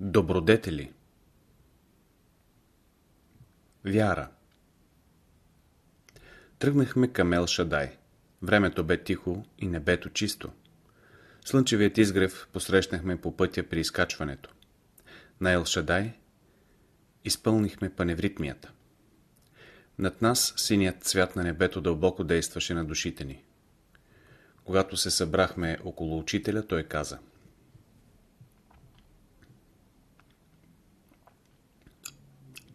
Добродетели Вяра Тръгнахме към Ел Шадай. Времето бе тихо и небето чисто. Слънчевият изгрев посрещнахме по пътя при изкачването. На Ел Шадай изпълнихме паневритмията. Над нас синият цвят на небето дълбоко действаше на душите ни. Когато се събрахме около учителя, той каза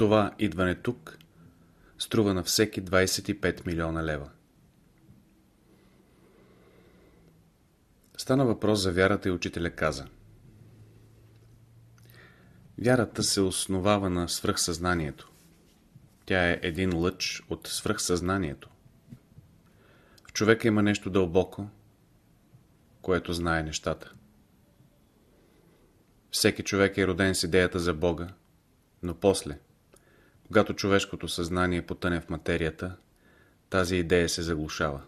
Това идване тук струва на всеки 25 милиона лева. Стана въпрос за вярата и учителя каза Вярата се основава на свръхсъзнанието. Тя е един лъч от свръхсъзнанието. В човека има нещо дълбоко, което знае нещата. Всеки човек е роден с идеята за Бога, но после, когато човешкото съзнание потъне в материята, тази идея се заглушава.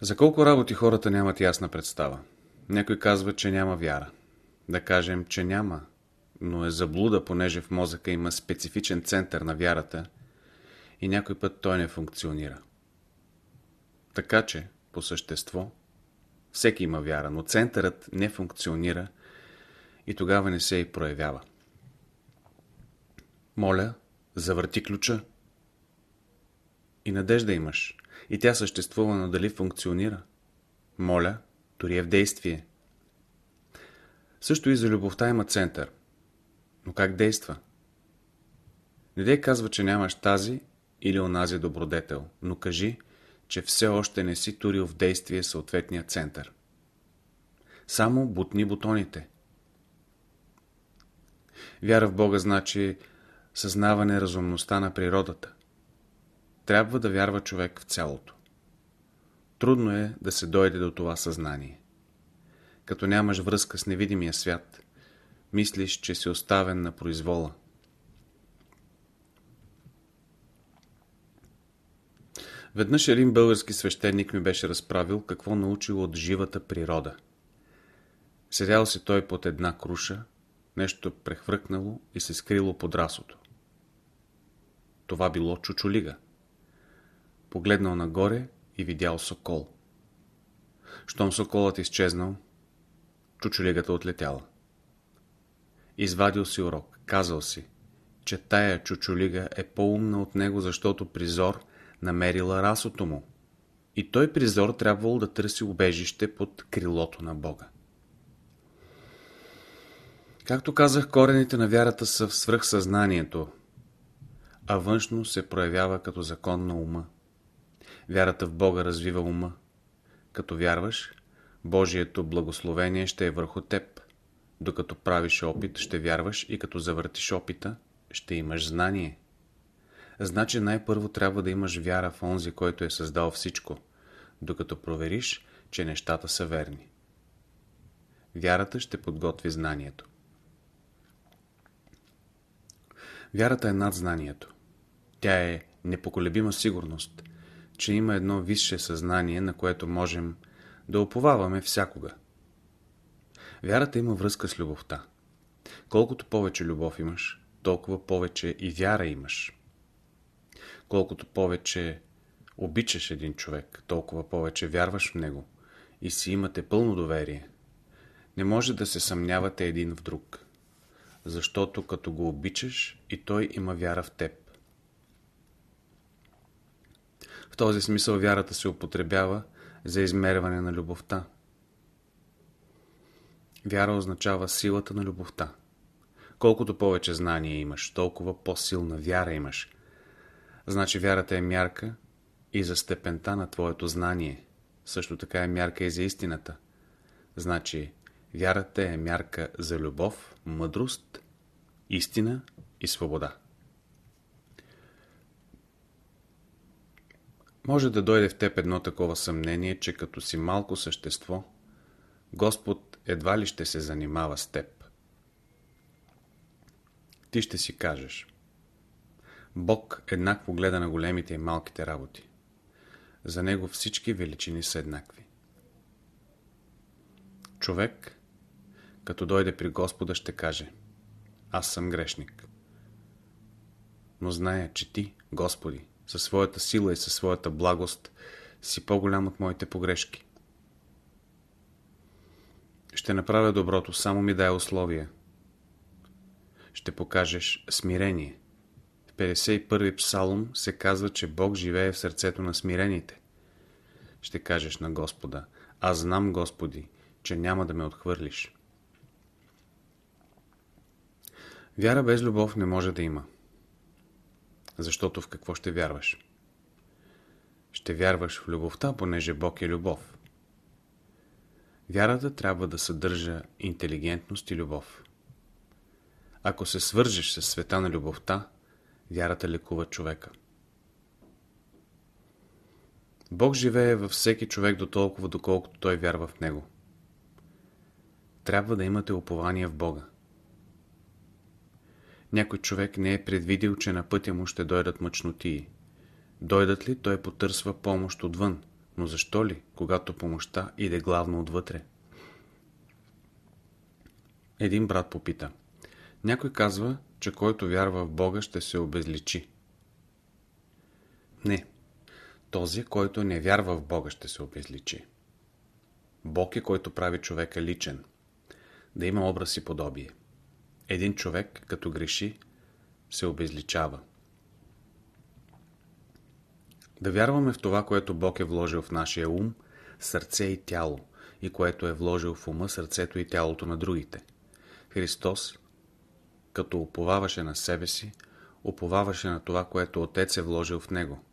За колко работи хората нямат ясна представа? Някой казва, че няма вяра. Да кажем, че няма, но е заблуда, понеже в мозъка има специфичен център на вярата и някой път той не функционира. Така че, по същество, всеки има вяра, но центърът не функционира и тогава не се и проявява. Моля, завърти ключа. И надежда имаш. И тя съществува, но дали функционира? Моля, дори е в действие. Също и за любовта има център. Но как действа? Не дей казва, че нямаш тази или онази добродетел, но кажи, че все още не си турил в действие съответния център. Само бутни бутоните. Вяра в Бога значи съзнаване разумността на природата. Трябва да вярва човек в цялото. Трудно е да се дойде до това съзнание. Като нямаш връзка с невидимия свят, мислиш, че си оставен на произвола. Веднъж един български свещеник ми беше разправил какво научил от живата природа. Седял си той под една круша, нещо прехвъркнало и се скрило под расото. Това било чучулига. Погледнал нагоре и видял сокол. Щом соколът изчезнал, чучулигата отлетяла. Извадил си урок, казал си, че тая чучулига е по-умна от него, защото призор намерила расото му. И той призор трябвало да търси убежище под крилото на Бога. Както казах, корените на вярата са в свръхсъзнанието, а външно се проявява като закон на ума. Вярата в Бога развива ума. Като вярваш, Божието благословение ще е върху теб. Докато правиш опит, ще вярваш и като завъртиш опита, ще имаш знание. Значи най-първо трябва да имаш вяра в онзи, който е създал всичко, докато провериш, че нещата са верни. Вярата ще подготви знанието. Вярата е над знанието. Тя е непоколебима сигурност, че има едно висше съзнание, на което можем да оповаваме всякога. Вярата има връзка с любовта. Колкото повече любов имаш, толкова повече и вяра имаш. Колкото повече обичаш един човек, толкова повече вярваш в него и си имате пълно доверие. Не може да се съмнявате един в друг защото като го обичаш и той има вяра в теб. В този смисъл вярата се употребява за измерване на любовта. Вяра означава силата на любовта. Колкото повече знание имаш, толкова по-силна вяра имаш. Значи вярата е мярка и за степента на твоето знание. Също така е мярка и за истината. Значи Вярата е мярка за любов, мъдрост, истина и свобода. Може да дойде в теб едно такова съмнение, че като си малко същество, Господ едва ли ще се занимава с теб. Ти ще си кажеш. Бог еднакво гледа на големите и малките работи. За Него всички величини са еднакви. Човек като дойде при Господа, ще каже Аз съм грешник. Но зная, че Ти, Господи, със своята сила и със своята благост, си по-голям от моите погрешки. Ще направя доброто, само ми дай условия. Ще покажеш смирение. В 51-и псалом се казва, че Бог живее в сърцето на смирените. Ще кажеш на Господа, аз знам, Господи, че няма да ме отхвърлиш. Вяра без любов не може да има. Защото в какво ще вярваш? Ще вярваш в любовта, понеже Бог е любов. Вярата трябва да съдържа интелигентност и любов. Ако се свържеш с света на любовта, вярата лекува човека. Бог живее във всеки човек до толкова, доколкото той вярва в Него. Трябва да имате упование в Бога. Някой човек не е предвидил, че на пътя му ще дойдат мъчнотии. Дойдат ли, той потърсва помощ отвън. Но защо ли, когато помощта иде главно отвътре? Един брат попита. Някой казва, че който вярва в Бога ще се обезличи. Не. Този, който не вярва в Бога, ще се обезличи. Бог е който прави човека личен. Да има образ и подобие. Един човек, като греши, се обезличава. Да вярваме в това, което Бог е вложил в нашия ум, сърце и тяло, и което е вложил в ума, сърцето и тялото на другите. Христос, като уповаваше на себе си, уповаваше на това, което Отец е вложил в Него.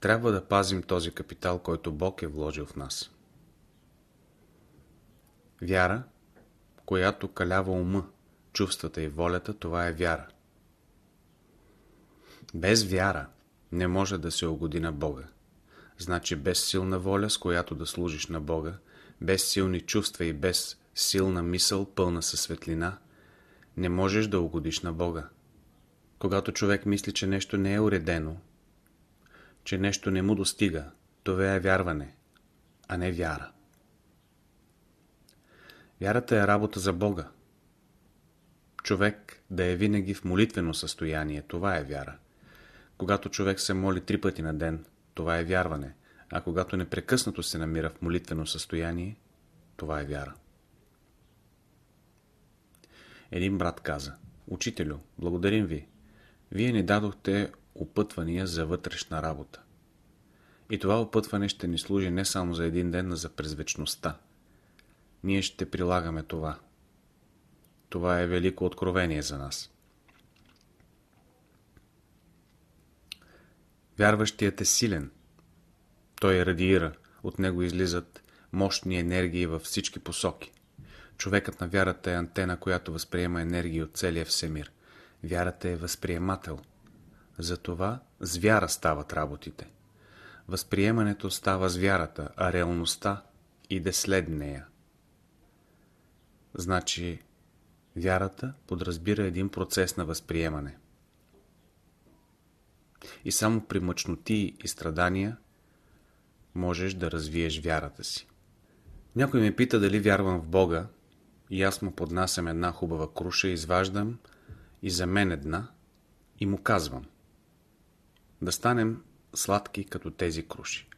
Трябва да пазим този капитал, който Бог е вложил в нас. Вяра, която калява ума, чувствата и волята, това е вяра. Без вяра не може да се угоди на Бога. Значи без силна воля, с която да служиш на Бога, без силни чувства и без силна мисъл, пълна със светлина, не можеш да угодиш на Бога. Когато човек мисли, че нещо не е уредено, че нещо не му достига, това е вярване, а не вяра. Вярата е работа за Бога. Човек да е винаги в молитвено състояние, това е вяра. Когато човек се моли три пъти на ден, това е вярване, а когато непрекъснато се намира в молитвено състояние, това е вяра. Един брат каза, Учителю, благодарим ви. Вие ни дадохте опътвания за вътрешна работа. И това опътване ще ни служи не само за един ден, но за през вечността. Ние ще прилагаме това. Това е велико откровение за нас. Вярващият е силен. Той радиира, от него излизат мощни енергии във всички посоки. Човекът на вярата е антена, която възприема енергии от целия всемир. Вярата е възприемател. Затова с вяра стават работите. Възприемането става с вярата, а реалността иде след нея. Значи, вярата подразбира един процес на възприемане. И само при мъчноти и страдания можеш да развиеш вярата си. Някой ме пита дали вярвам в Бога и аз му поднасям една хубава круша, изваждам и за мен една и му казвам да станем сладки като тези круши.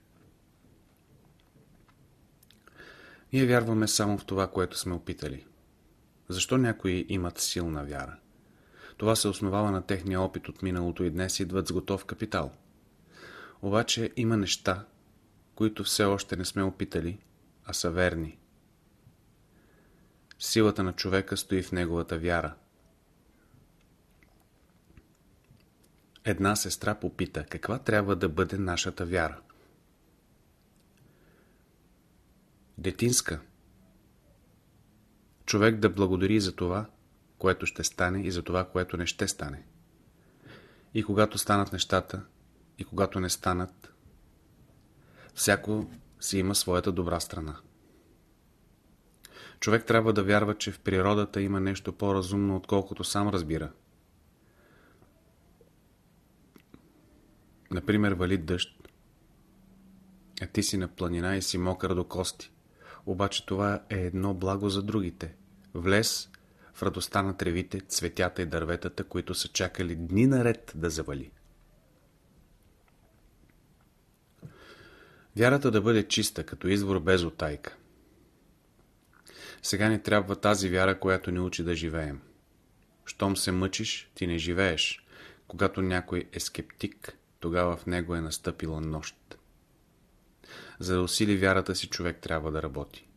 Ние вярваме само в това, което сме опитали. Защо някои имат силна вяра? Това се основава на техния опит от миналото и днес идват с готов капитал. Обаче има неща, които все още не сме опитали, а са верни. Силата на човека стои в неговата вяра. Една сестра попита, каква трябва да бъде нашата вяра. Детинска. Човек да благодари за това, което ще стане и за това, което не ще стане. И когато станат нещата, и когато не станат, всяко си има своята добра страна. Човек трябва да вярва, че в природата има нещо по-разумно, отколкото сам разбира. Например, вали дъжд, а ти си на планина и си мокър до кости. Обаче това е едно благо за другите. Влез в радостта на тревите, цветята и дърветата, които са чакали дни наред да завали. Вярата да бъде чиста, като извор без отайка. Сега ни трябва тази вяра, която ни учи да живеем. Щом се мъчиш, ти не живееш. Когато някой е скептик, тогава в него е настъпила нощ. За да усили вярата си, човек трябва да работи.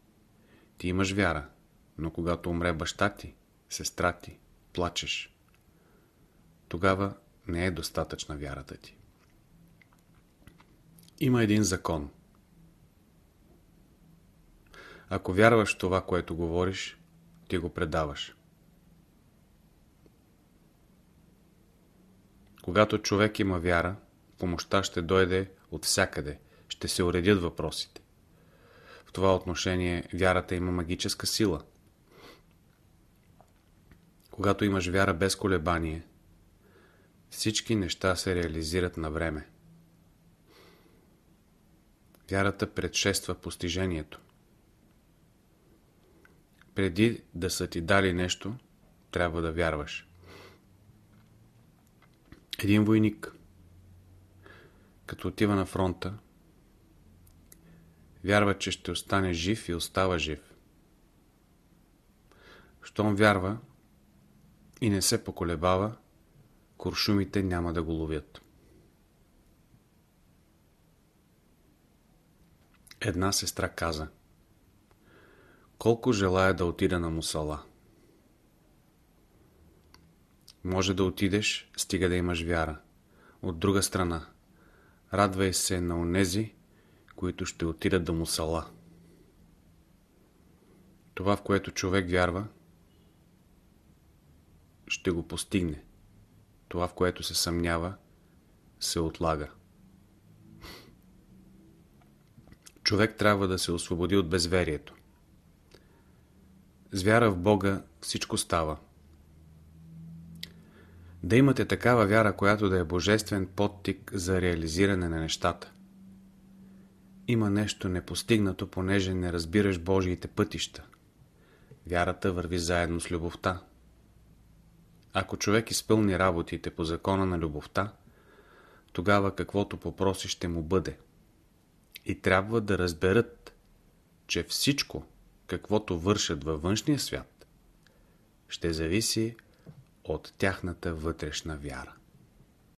Ти имаш вяра, но когато умре баща ти, сестра ти, плачеш. Тогава не е достатъчна вярата ти. Има един закон. Ако вярваш в това, което говориш, ти го предаваш. Когато човек има вяра, помощта ще дойде от всякъде, ще се уредят въпросите. В това отношение вярата има магическа сила. Когато имаш вяра без колебание, всички неща се реализират на време. Вярата предшества постижението. Преди да са ти дали нещо, трябва да вярваш. Един войник, като отива на фронта, вярва, че ще остане жив и остава жив. Щом вярва и не се поколебава, куршумите няма да го ловят. Една сестра каза Колко желая да отида на мусала. Може да отидеш, стига да имаш вяра. От друга страна, радвай се на онези, които ще отидат до мусала. Това, в което човек вярва, ще го постигне. Това, в което се съмнява, се отлага. Човек трябва да се освободи от безверието. С вяра в Бога всичко става. Да имате такава вяра, която да е божествен подтик за реализиране на нещата. Има нещо непостигнато, понеже не разбираш Божиите пътища. Вярата върви заедно с любовта. Ако човек изпълни работите по закона на любовта, тогава каквото попроси ще му бъде. И трябва да разберат, че всичко, каквото вършат във външния свят, ще зависи от тяхната вътрешна вяра.